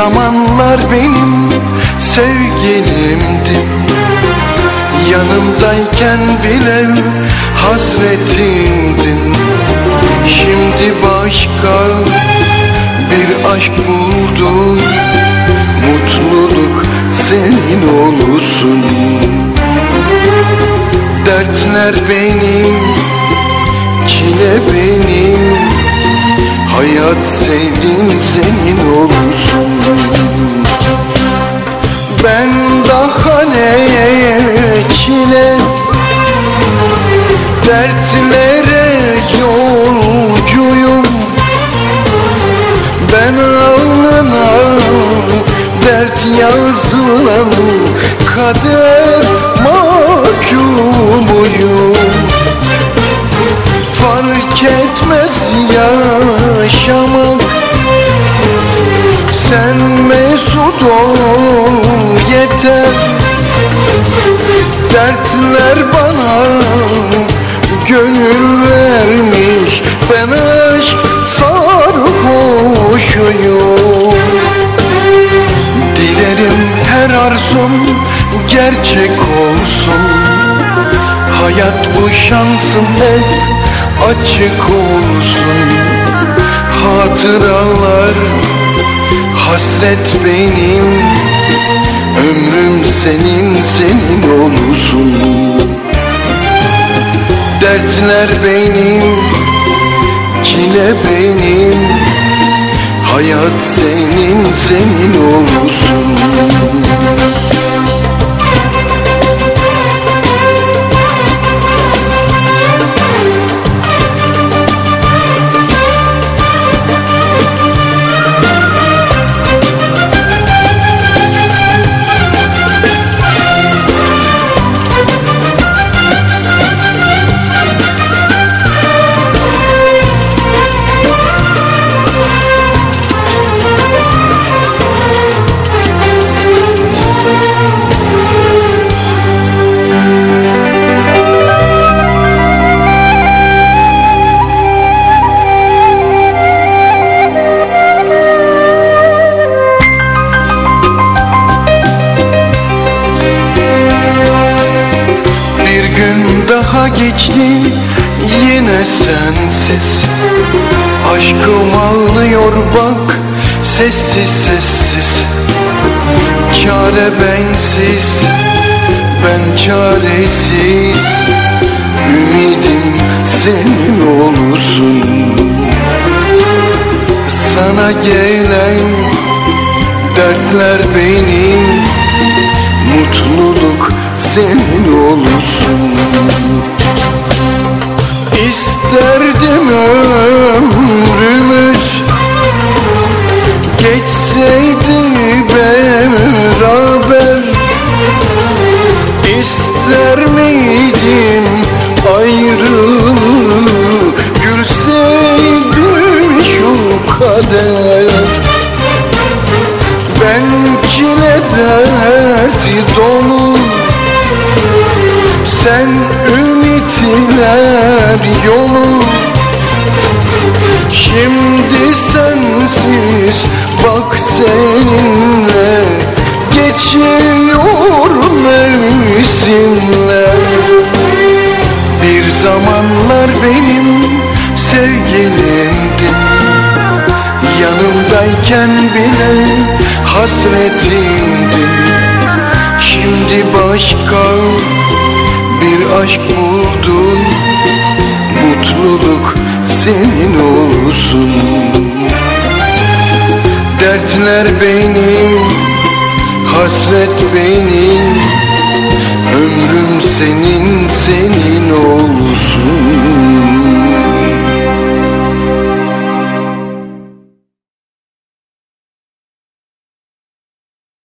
zamanlar benim sevgilimdin Yanımdayken bile hasretindin Şimdi başka bir aşk buldum Mutluluk senin olsun. Dertler benim, çile benim. Hayat sevdim senin olsun. Çile Dertlere yolcuyum. Ben alnına dert yazılan kader mahkumuyum Fark etmez yaşamak Sen mesut ol yeter Dertler bana gönül vermiş. Ben aşk sarhoşuyum Dilerim her arzum gerçek olsun. Hayat bu şansım hep açık olsun. Hatıralar hasret benim Ömrüm senin senin olsun. Dertler benim Çile benim. Hayat senin senin olsun sensiz Aşkım ağlıyor bak sessiz sessiz. Çare bensiz ben çaresiz. Ümidim senin olsun Sana gelen dertler benim Mutluluk senin olsun İsterdim ömrümüz. Geçseydi beraber İster miydim ayrılığı Gülseydi şu kader. Ben çile derdi dolu. Sen ümitler yolu Şimdi sensiz bak seninle Geçiyor mevsimler. Bir zamanlar benim sevgilimdin Yanımdayken bile hasretimdin Şimdi başka bir aşk buldun senin olsun. Dertler benim, hasret benim. Ömrüm senin